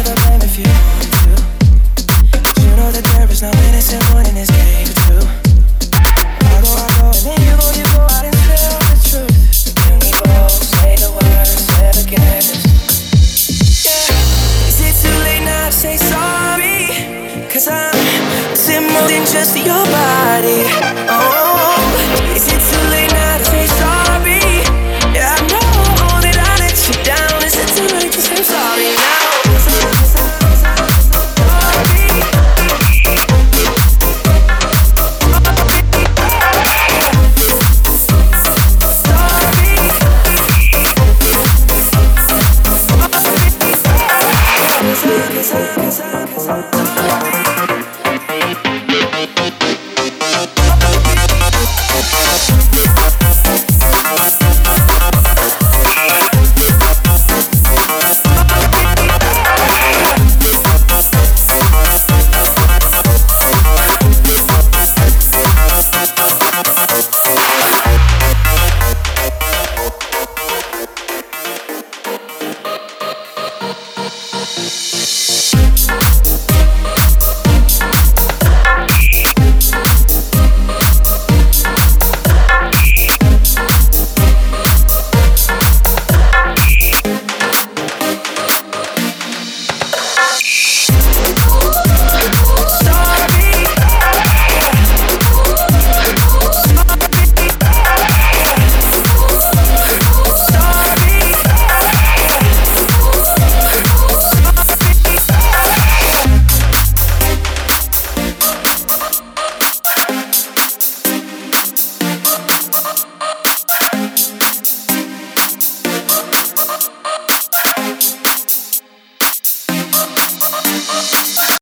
blame if you want to. You know that there is no innocent one in this game, too. I go, I go, and you go, you go tell the truth. We both say the words. Yeah. Is it too late now to say sorry? I'm, more than just your body. Peace.